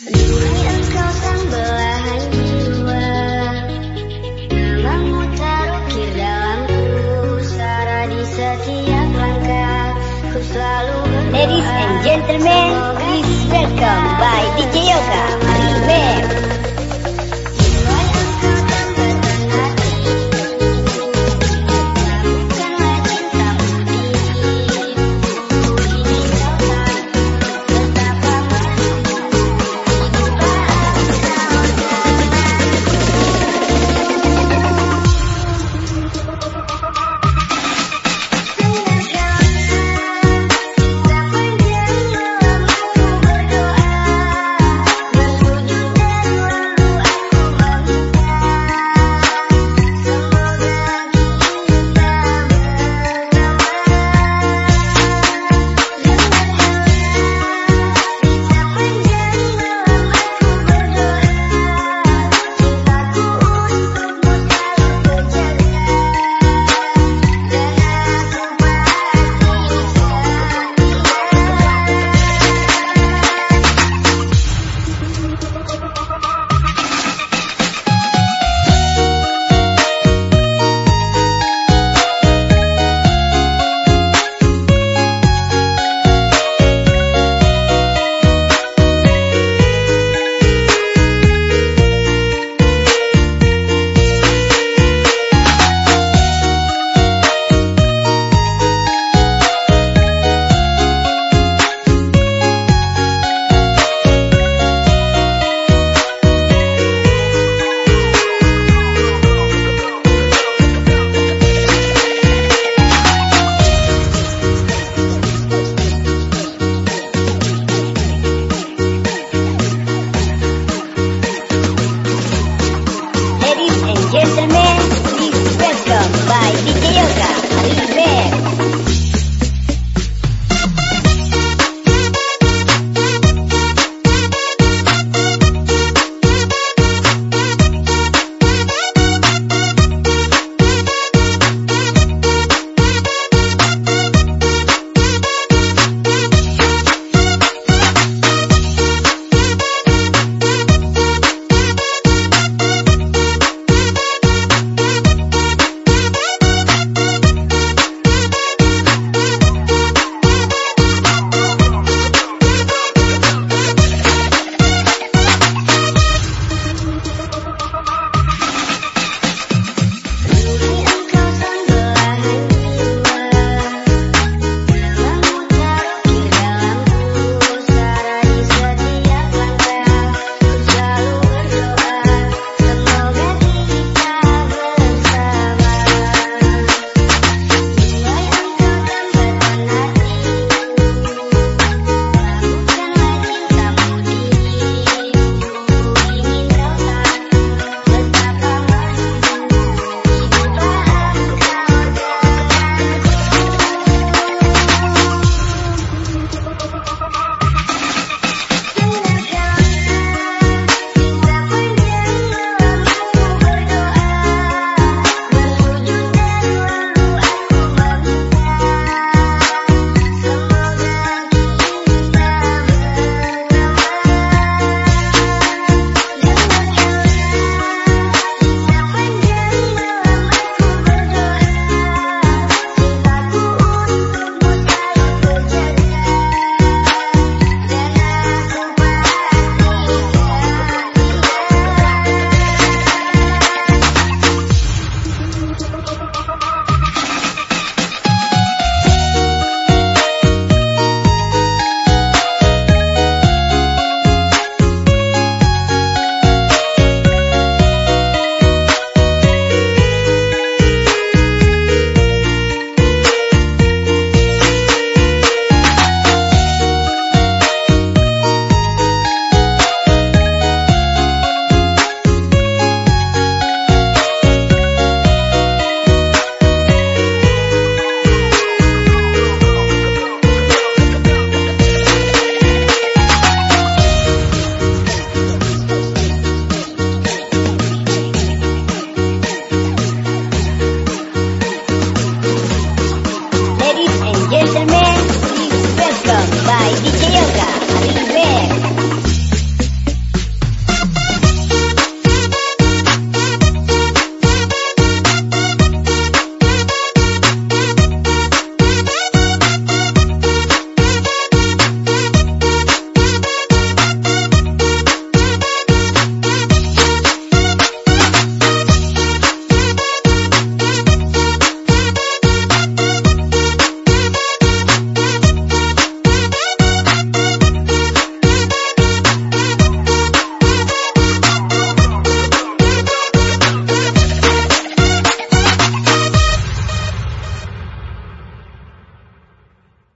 Ladies and gentlemen, please welcome by DJ Yoga.